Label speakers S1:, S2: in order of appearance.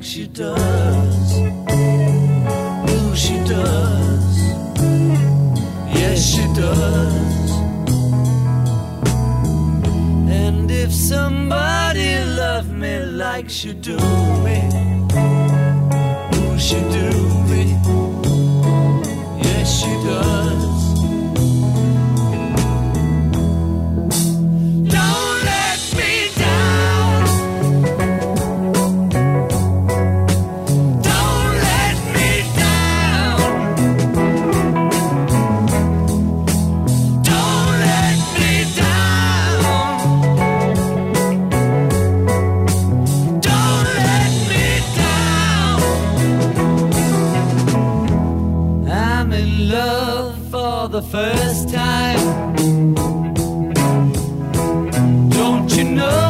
S1: like she does. Ooh, she does. Yes, she does. And if somebody loved me like she do me, ooh, she do I'm in love for the first time. Don't you know